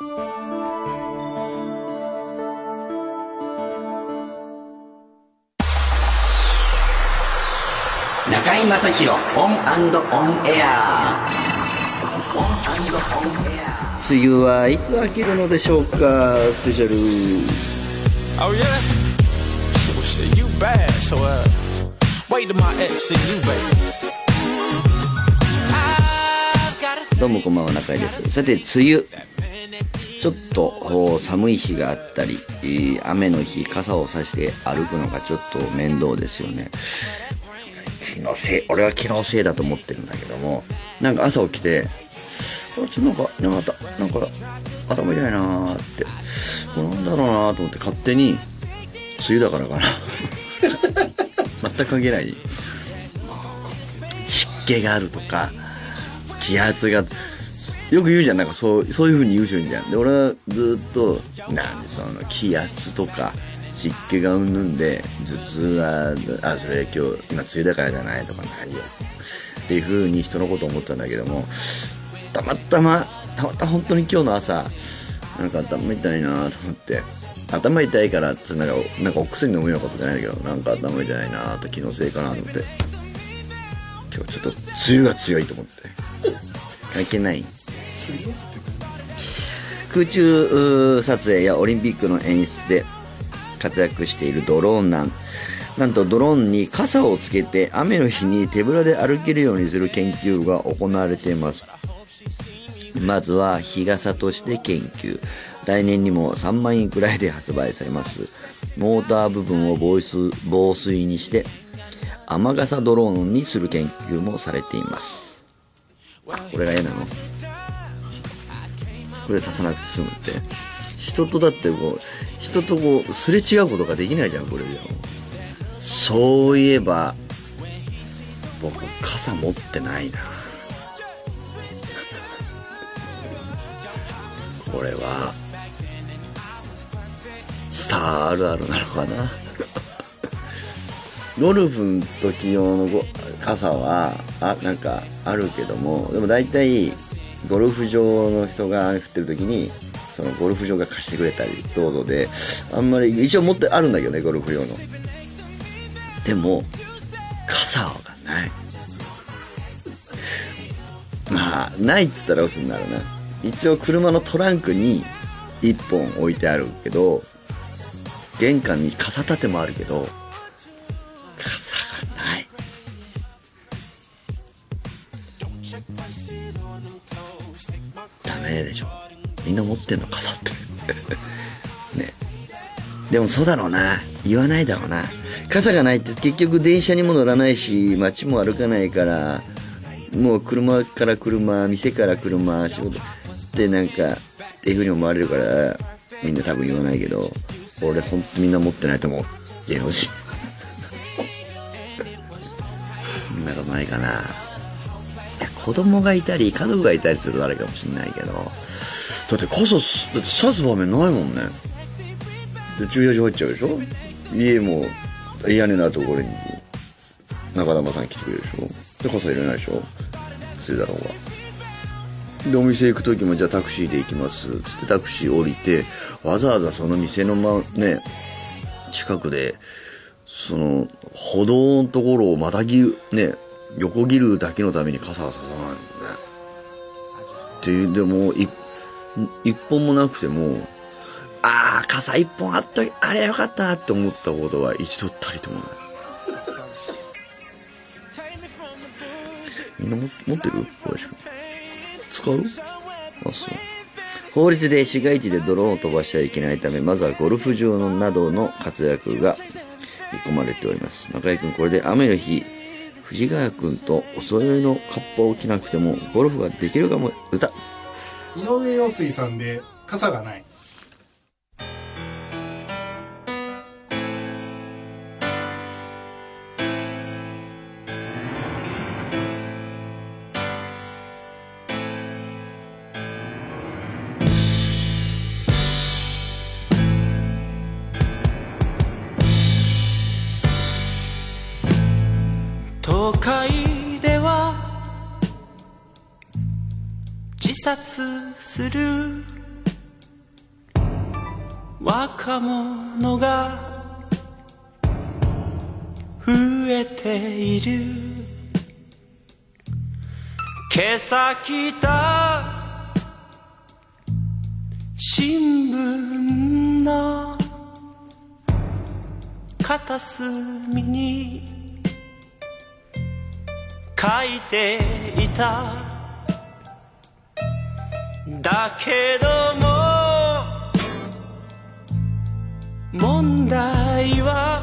中居正広オンオンエア。オンオンエア梅雨はいつ飽きるのでしょうかスペシャル。どうもこんばんは、中居です。さて、梅雨。ちょっと寒い日があったり雨の日傘を差して歩くのがちょっと面倒ですよね。気のせい俺は気のせいだと思ってるんだけどもなんか朝起きてあれちょっとなんかなんかなんか頭痛いなーってこれなんだろうなーと思って勝手に梅雨だからかな。全く関係ない。湿気があるとか気圧がよく言うじゃん。なんかそうそういう風に言うじゃん。で俺はずっとなんでその気圧とか湿気がうんぬんで頭痛があそれ今日今梅雨だからじゃないとか何よっていう風に人のこと思ったんだけどもたまたまたまたま本当に今日の朝なんか頭痛いなと思って頭痛いからっつなんかなんかお薬飲むようなことじゃないんだけどなんか頭痛いなと気のせいかなと思って今日ちょっと梅雨が強いと思って。関係ない。空中撮影やオリンピックの演出で活躍しているドローンなん。なんとドローンに傘をつけて雨の日に手ぶらで歩けるようにする研究が行われています。まずは日傘として研究。来年にも3万円くらいで発売されます。モーター部分を防水防水にして雨傘ドローンにする研究もされています。これが嫌なの。これ刺さなくて済むって。人とだってこう人とこうすれ違うことができないじゃんこれじゃそういえば僕傘持ってないな。これはスターあるあるなのかな。ゴルフの時用の傘はあなんかあるけどもでも大体ゴルフ場の人が雨降ってる時にそのゴルフ場が貸してくれたりどうぞであんまり一応持ってあるんだけどねゴルフ用の。でも傘がない。まあないっつったら嘘になるな。一応車のトランクに1本置いてあるけど玄関に傘立てもあるけどってんの傘ってね。でもそうだろうな。言わないだろうな。傘がないって結局電車にも乗らないし街も歩かないからもう車から車店から車仕事ってなんかっていうふうに思われるからみんな多分言わないけど俺ほんとみんな持ってないと思う。芸能人。そんなことないかな。いや子供がいたり家族がいたりするとあれかもしんないけどだって傘だって差す場面ないもんね。で駐車場入っちゃうでしょ？家も屋根のあるところに中玉さん来てくれるでしょ？で傘入れないでしょ？梅雨だろうがでお店行く時もじゃあタクシーで行きますつってタクシー降りてわざわざその店のまね近くでその歩道のところをまたぎね横切るだけのために傘がささないもんね。っていうでもい一本もなくてもああ傘一本あったあれよかったなって思ったことは一度たりともない。みんなも持ってる？小林君。使う？あそう。法律で市街地でドローンを飛ばしてはいけないためまずはゴルフ場のなどの活躍が見込まれております。中井君これで雨の日藤ヶ谷君とお揃いのカッパを着なくてもゴルフができるかも。歌井上陽水さんで傘がない。する。若者が増えている。今朝来た新聞の片隅に書いていた。だけども問題は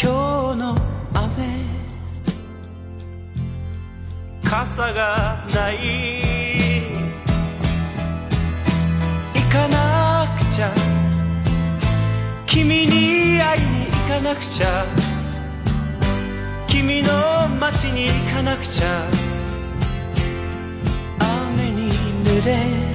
今日の雨。傘がない。行かなくちゃ。君に会いに行かなくちゃ。君の街に行かなくちゃ。に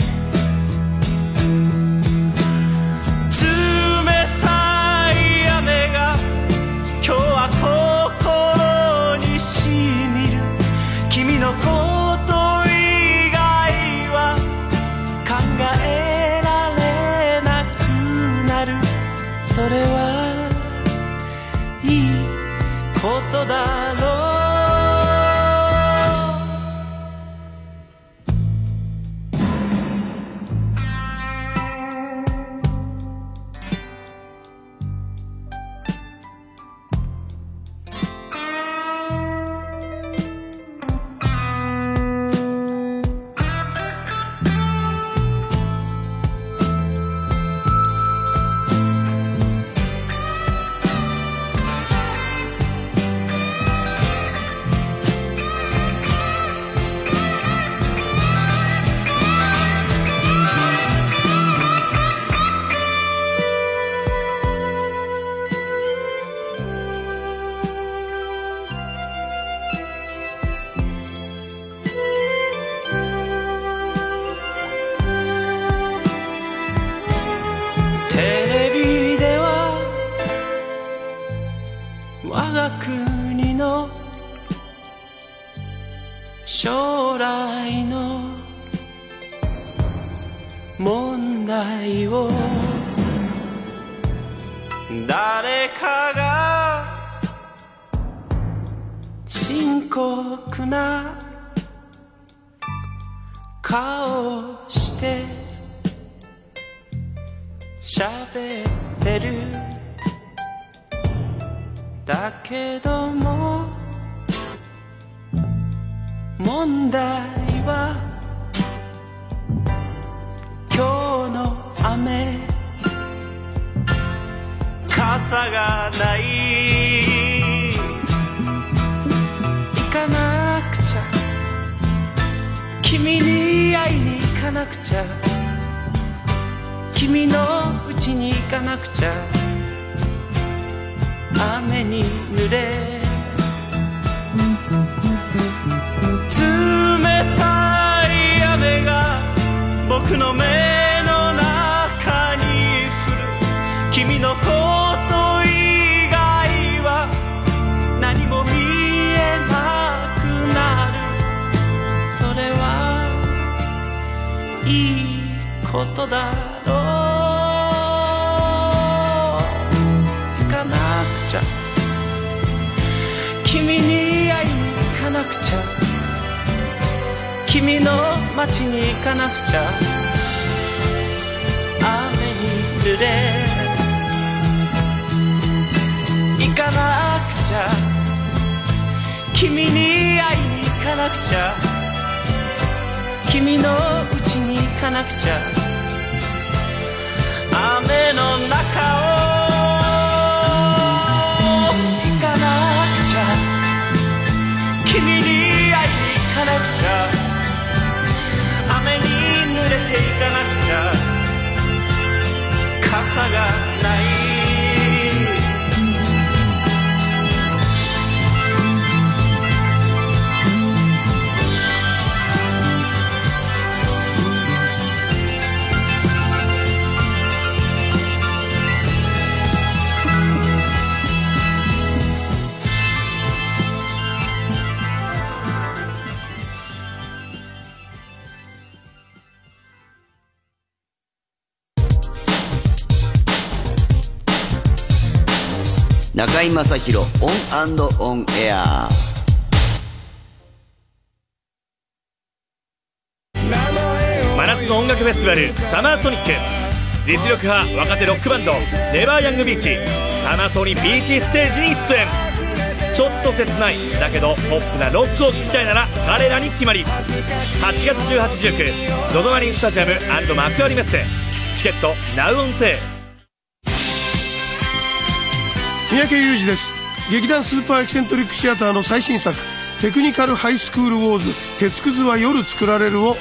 問題は今日の雨傘がない。行かなくちゃ。君に会いに行かなくちゃ。君の家に行かなくちゃ。雨に濡れ僕の目の中に降る君のこと以外は何も見えなくなるそれはいいことだろう行かなくちゃ君に会いに行かなくちゃ。君の街に行かなくちゃ。雨に濡れ。行かなくちゃ。君に会いに行かなくちゃ。君の家に行かなくちゃ。雨の中をかなくちゃ傘がない中居正広オンオンエア。真夏の音楽フェスティバルサマーソニック。実力派若手ロックバンド never young beach。サマソニビーチステージに出演。ちょっと切ないだけどポップなロックを聴きたいなら彼らに決まり。8月1819 ZOZO マリンスタジアム幕張メッセ。チケットナウオンセ三宅裕二です。劇団スーパーエキセントリックシアターの最新作テクニカルハイスクールウォーズ鉄くずは夜作られるを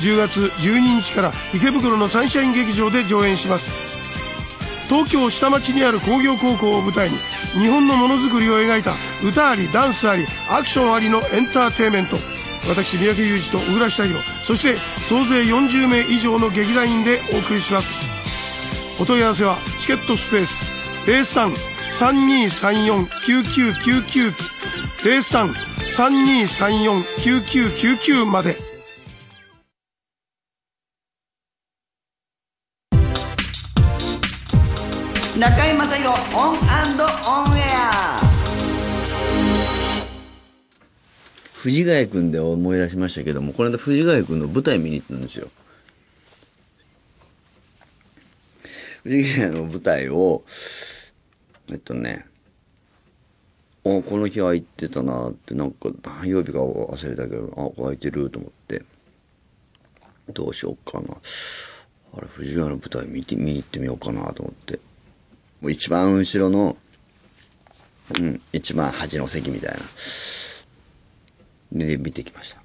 10月12日から池袋のサンシャイン劇場で上演します。東京下町にある工業高校を舞台に日本のものづくりを描いた歌ありダンスありアクションありのエンターテインメント。私三宅裕二と小倉下弘そして総勢40名以上の劇団員でお送りします。お問い合わせはチケットスペース03-3234-9999 03-3234-9999まで。中居正広オンオンエア。藤ヶ谷君で思い出しましたけどもこの間藤ヶ谷君の舞台見に行ったんですよ。藤ヶ谷の舞台をえっとねあこの日空いてたなってなんか何曜日か忘れたけどあ空いてると思ってどうしようかなあれ藤ヶ谷の舞台見て見に行ってみようかなと思ってもう一番後ろの、うん、一番端の席みたいな。で、見てきました。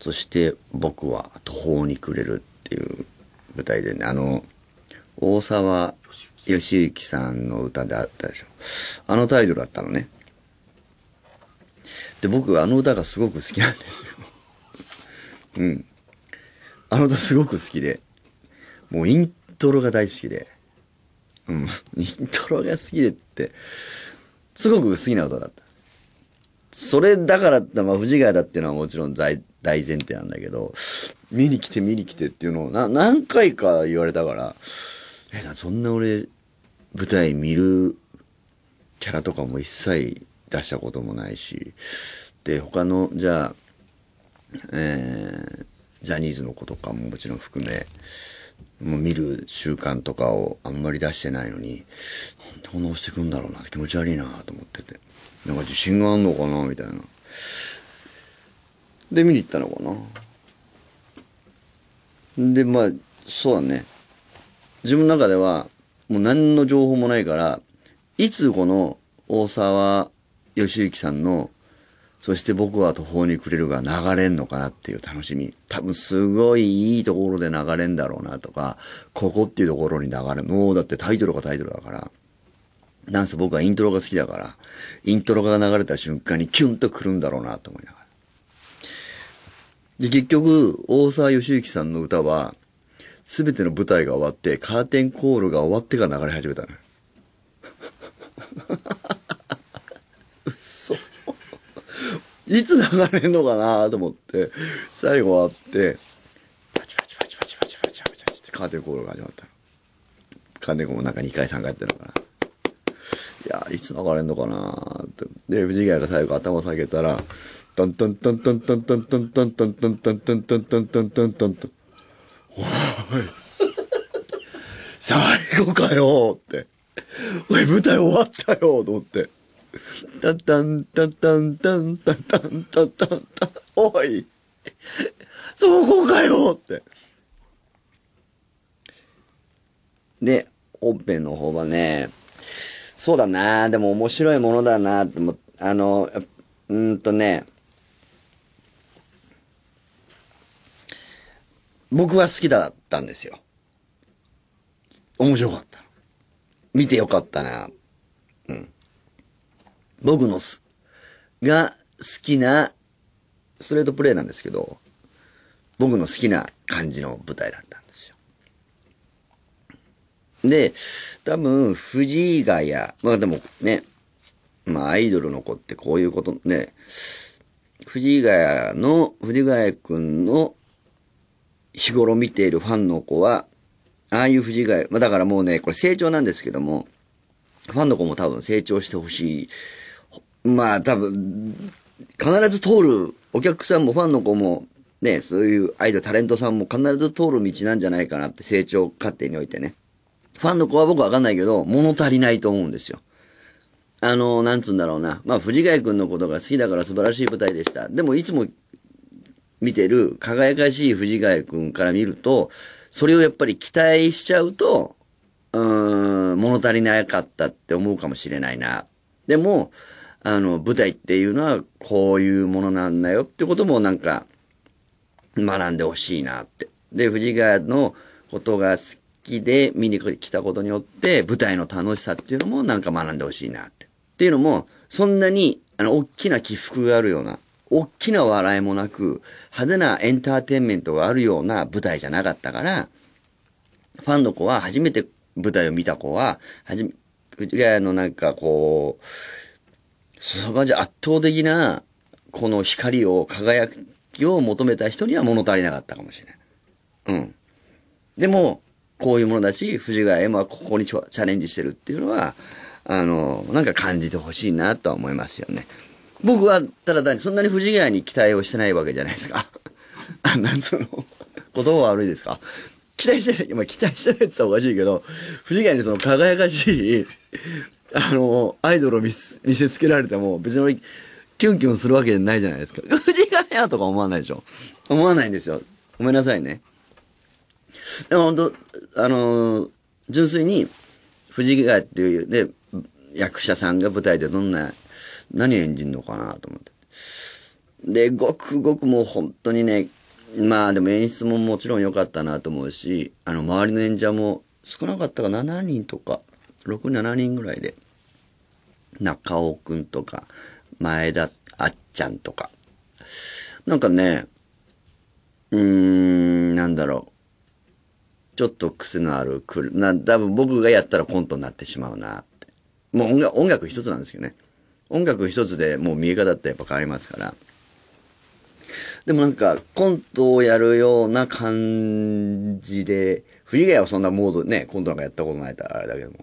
そして、僕は途方に暮れるっていう舞台でね、あの、大沢義行さんの歌であったでしょ。あのタイトルだったのね。で、僕、あの歌がすごく好きなんですよ。うん。あの歌すごく好きで、もうイントロが大好きで、うん、イントロが好きでって、すごく好きな歌だった。それだからって、まあ、藤ヶ谷だっていうのはもちろん大前提なんだけど、見に来て見に来てっていうのをな何回か言われたから、え、なそんな俺、舞台見るキャラとかも一切出したこともないし、で、他の、じゃあ、えー、ジャニーズの子とかももちろん含め、もう見る習慣とかをあんまり出してないのに、なんでこんな押してくんだろうなって気持ち悪いなと思ってて。なんか自信があんのかなみたいな。で、見に行ったのかな。で、まあ、そうだね。自分の中では、もう何の情報もないから、いつこの大沢義行さんのそして僕は途方に暮れるが流れんのかなっていう楽しみ。多分すごいいいところで流れんだろうなとか、ここっていうところに流れ、もうだってタイトルがタイトルだから。なんせ僕はイントロが好きだから、イントロが流れた瞬間にキュンと来るんだろうなと思いながら。で、結局、大沢義行さんの歌は、すべての舞台が終わって、カーテンコールが終わってから流れ始めたのよ。嘘。いつ流れんのかなと思って、最後終わって、パチパチパチパチパチパチパチパチってカーテンコールが始まったの。カーテンコールもなんか2回3回やってるのかな。いや、いつ流れんのかなって。で、藤ヶ谷が最後頭下げたら、トントントントントントントントントントントントントントントントントントンおい。最後かよって。おい、舞台終わったよと思って。タンタンタンタンタンタンタンタンタンタン。おい。そこかよって。で、本編の方はね、そうだなでも面白いものだなってあの、うんとね、僕は好きだったんですよ。面白かった。見てよかったな。うん。僕のす、が好きな、ストレートプレイなんですけど、僕の好きな感じの舞台だったんですよ。で、多分、藤ヶ谷、まあでもね、まあアイドルの子ってこういうことね、藤ヶ谷の、藤ヶ谷くんの日頃見ているファンの子は、ああいう藤ヶ谷、まあだからもうね、これ成長なんですけども、ファンの子も多分成長してほしい。まあ多分、必ず通る、お客さんもファンの子も、ね、そういうアイドル、タレントさんも必ず通る道なんじゃないかなって成長過程においてね。ファンの子は僕わかんないけど、物足りないと思うんですよ。あの、なんつうんだろうな。まあ、藤ヶ谷君のことが好きだから素晴らしい舞台でした。でも、いつも見てる輝かしい藤ヶ谷君から見ると、それをやっぱり期待しちゃうと、うん、物足りなかったって思うかもしれないな。でも、あの、舞台っていうのはこういうものなんだよってこともなんか、学んでほしいなって。で、藤ヶ谷のことが好きで見に来たことによって、舞台の楽しさっていうのもなんか学んでほしいなって。っていうのも、そんなに、あの、大きな起伏があるような、大きな笑いもなく、派手なエンターテインメントがあるような舞台じゃなかったから、ファンの子は、初めて舞台を見た子は、はじめ、藤ヶ谷のなんかこう、そばじ圧倒的な、この光を、輝きを求めた人には物足りなかったかもしれない。うん。でも、こういうものだし、藤ヶ谷もここにチャチャレンジしてるっていうのは、あの、なんか感じてほしいなとは思いますよね。僕は、ただ単にそんなに藤ヶ谷に期待をしてないわけじゃないですか。あ、なんつうの、言葉悪いですか？期待してない、まあ期待してないって言ったらおかしいけど、藤ヶ谷にその輝かしい、あの、アイドルを見せつけられても、別に、キュンキュンするわけじゃないじゃないですか。藤ヶ谷とか思わないでしょ。思わないんですよ。ごめんなさいね。でも本当あの純粋に、藤ヶ谷っていうね、役者さんが舞台でどんな、何演じんのかなと思って。で、ごくごくもう本当にね、まあでも演出ももちろん良かったなと思うし、あの、周りの演者も少なかったか7人とか、6、7人ぐらいで、中尾くんとか、前田あっちゃんとか。なんかね、うーん、なんだろう。ちょっと癖のあるくる、な、多分僕がやったらコントになってしまうなって。もう音楽、音楽一つなんですけどね。音楽一つでもう見え方ってやっぱ変わりますから。でもなんか、コントをやるような感じで、藤ヶ谷はそんなモード、ね、コントなんかやったことないからあれだけども、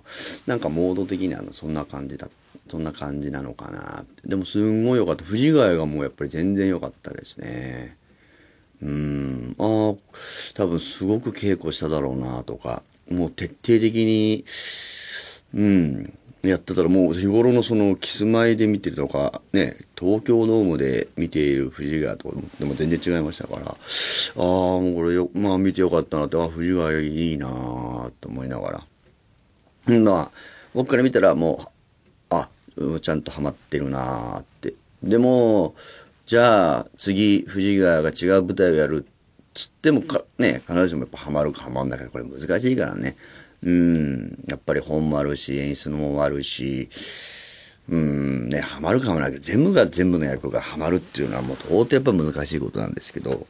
なんかモード的にあの、そんな感じだ、そんな感じなのかなって。でもすんごい良かった。藤ヶ谷がもうやっぱり全然良かったですね。うん、ああ、多分すごく稽古しただろうなとか、もう徹底的に、うん、やってたらもう日頃のそのキスマイで見てるとか、ね、東京ドームで見ている藤ヶ谷とかでも全然違いましたから、ああ、もうこれよ、まあ見てよかったなって、あ藤ヶ谷いいなーと思いながら。まあ、僕から見たらもう、あ、ちゃんとハマってるなーって。でも、じゃあ、次、藤ヶ谷が違う舞台をやるっつってもか、ね、必ずしもやっぱハマるかハマんないか、これ難しいからね。うん、やっぱり本もあるし、演出のもあるし、うん、ね、ハマるかハマらないけど、全部が全部の役がハマるっていうのはもう到底やっぱ難しいことなんですけど、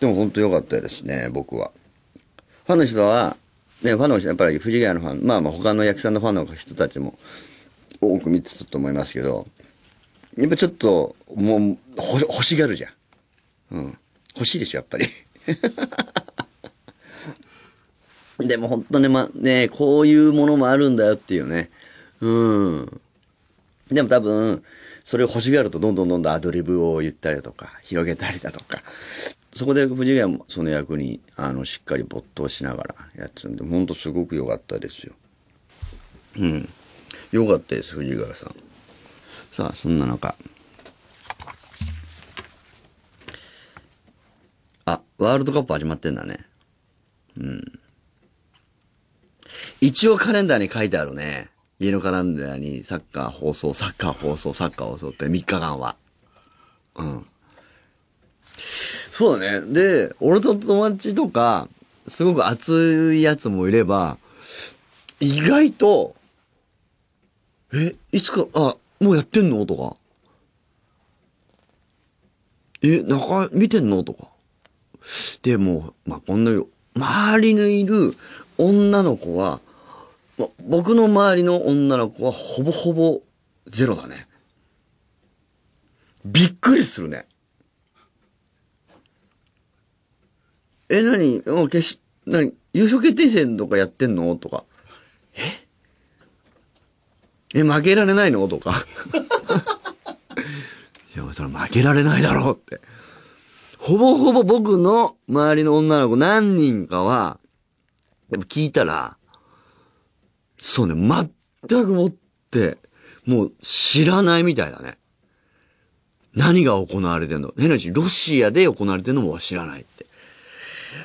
でも本当良かったですね、僕は。ファンの人は、ね、ファンの人やっぱり藤ヶ谷のファン、まあまあ他の役者のファンの人たちも多く見てたと思いますけど、やっぱちょっと、もう、欲しがるじゃん。うん。欲しいでしょ、やっぱり。でも本当ね、ま、ね、こういうものもあるんだよっていうね。うん。でも多分、それを欲しがるとどんどんどんどんアドリブを言ったりだとか、広げたりだとか。そこで藤ヶ谷もその役に、あの、しっかり没頭しながらやってたんで、本当すごく良かったですよ。うん。良かったです、藤ヶ谷さん。さあ、そんな中。あ、ワールドカップ始まってんだね。うん。一応カレンダーに書いてあるね。家のカレンダーにサッカー放送、サッカー放送、サッカー放送って3日間は。うん。そうだね。で、俺と友達とか、すごく熱いやつもいれば、意外と、え、いつか、あ、もうやってんの？とか。え、中、見てんの？とか。でも、まあ、こんな、周りにいる女の子は、ま、僕の周りの女の子はほぼほぼゼロだね。びっくりするね。え、なにもう決し、なに優勝決定戦とかやってんの？とか。え？え、負けられないの？とか。いや、それ負けられないだろうって。ほぼほぼ僕の周りの女の子何人かは、やっぱ聞いたら、そうね、全くもって、もう知らないみたいだね。何が行われてんの？変な話、ロシアで行われてんのも知らないって。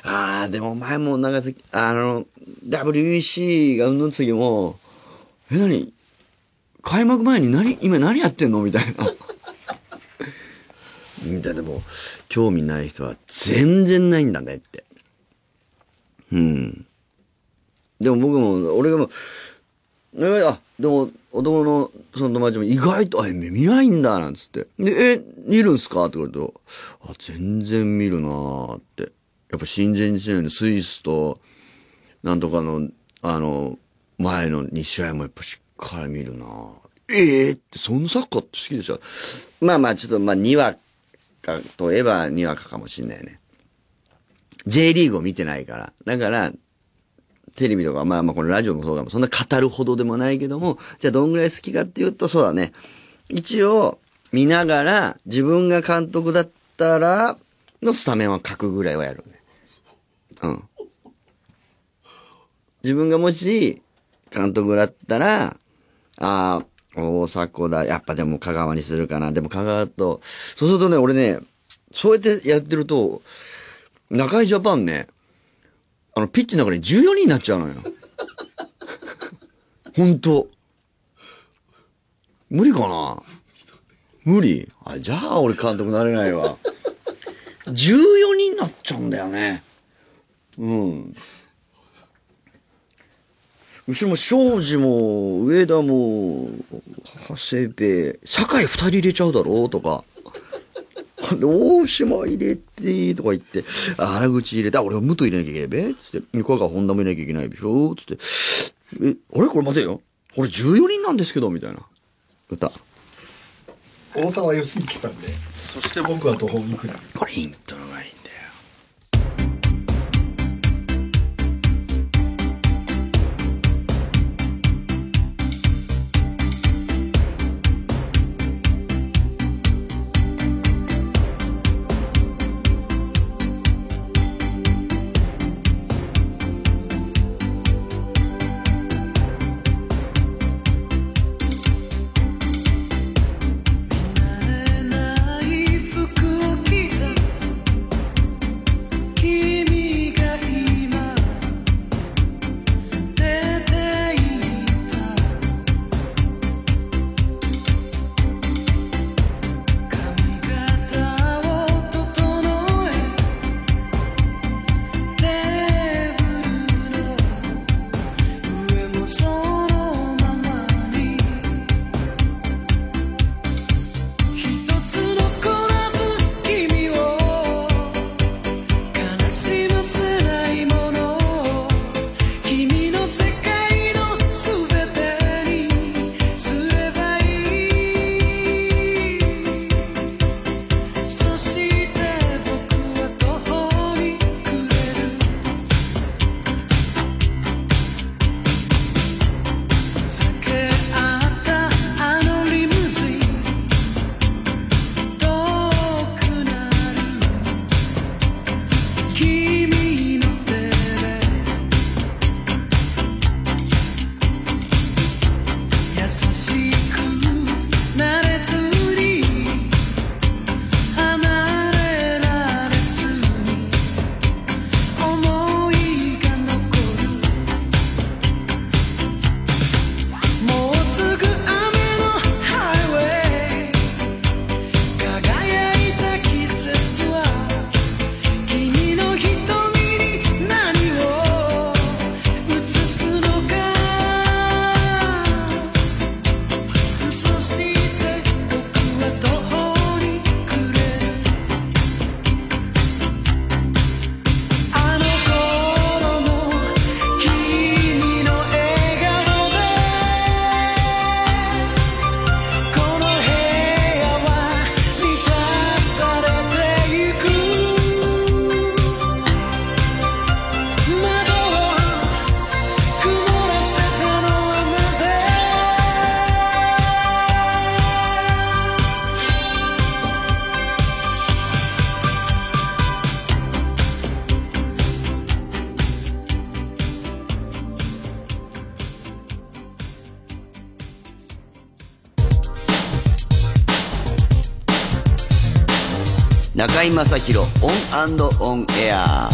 ああ、でも前も長崎、あの、WBC がうんぬん次も、え、何？開幕前に何、今何やってんの？みたいな。みたいな、もう、興味ない人は全然ないんだねって。うん。でも僕も、俺がもう、えあ、でも、男のその友達も意外と、あ、見ないんだ、なんつって。で、え、見るんすか？って言われると、あ、全然見るなーって。やっぱ新人試合のスイスと、なんとかの、あの、前の2試合もやっぱしっかり見るなええって、そんなサッカーって好きでしょ？まあまあ、ちょっと、まあ、にわかといえばにわかかもしんないね。J リーグを見てないから。だから、テレビとか、まあまあこのラジオもそうかも、そんな語るほどでもないけども、じゃあどんぐらい好きかっていうと、そうだね。一応、見ながら、自分が監督だったら、のスタメンは書くぐらいはやるね。うん。自分がもし、監督だったら、ああ、大迫だ。やっぱでも香川にするかな。でも香川と、そうするとね、俺ね、そうやってやってると、中井ジャパンね、あの、ピッチの中に14人になっちゃうのよ。ほんと。無理かな？無理あ、じゃあ俺監督なれないわ。14人になっちゃうんだよね。うん。後ろも庄司も上田も長谷部酒井二人入れちゃうだろ？うとか。で大島入れてとか言って、あ原口入れて、あ、俺は武藤入れなきゃいけないべつって、横川本田も入れなきゃいけないでしょつって、え、あれ？これ待てよ。俺14人なんですけど、みたいな。歌。大沢良之さんでそして僕は途方に暮れるこれイントロがいい中居正広オンオンエア。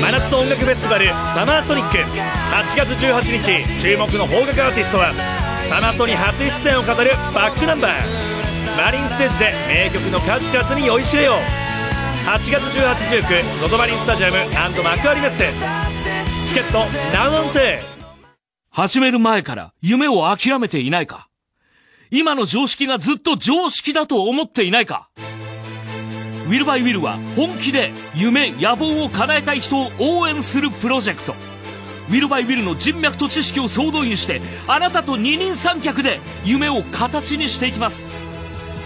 真夏の音楽フェスティバルサマーソニック。8月18日注目の邦楽アーティストはサマソニ初出演を飾るバックナンバー。マリンステージで名曲の数々に酔いしれよう。8月1819 ZOZO マリンスタジアム幕張メッセ。チケットナウオンセ始める前から夢を諦めていないか？今の常識がずっと常識だと思っていないか。ウィルバイウィルは本気で夢、野望を叶えたい人を応援するプロジェクト。ウィルバイウィルの人脈と知識を総動員してあなたと二人三脚で夢を形にしていきます。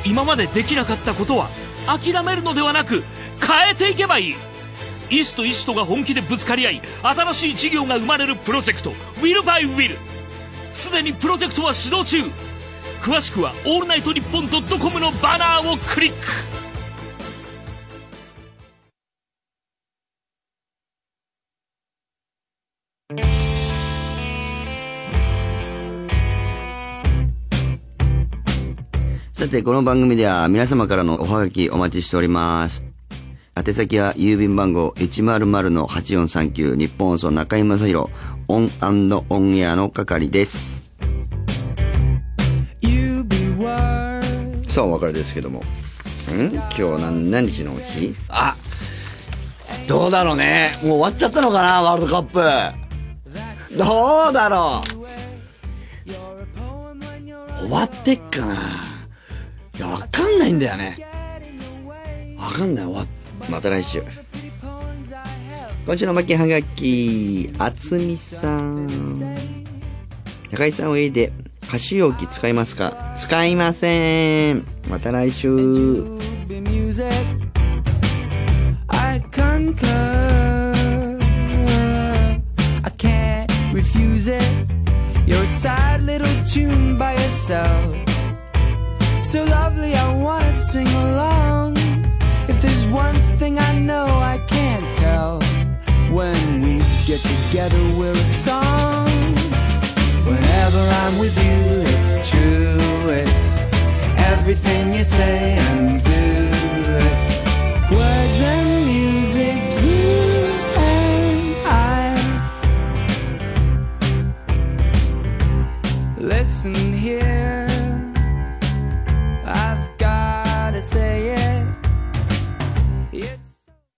今までできなかったことは諦めるのではなく変えていけばいい。医師と医師とが本気でぶつかり合い新しい事業が生まれるプロジェクト。ウィルバイウィルすでにプロジェクトは始動中。詳しくは「オールナイトニッポンドットコムのバナーをクリックさて、この番組では皆様からのおはがきお待ちしております。宛先は郵便番号100-8439ニッポン放送中居正広オンオンエアの係です。さあ、お別れですけども。ん？今日何、何日の日あどうだろうね。もう終わっちゃったのかなワールドカップ。どうだろう終わってっかないや、わかんないんだよね。わかんない。わ、また来週。今週の巻きはがき、あつみさん。高井さんおいで、箸置き使いますか使いません。また来週。I can't refuse it. You're a sad little tune by yourself. so lovely, I wanna sing along. If there's one thing I know I can't tell, when we get together, we're a song. Whenever I'm with you, it's true, it's everything you say and do. It's words and music, you and I. Listen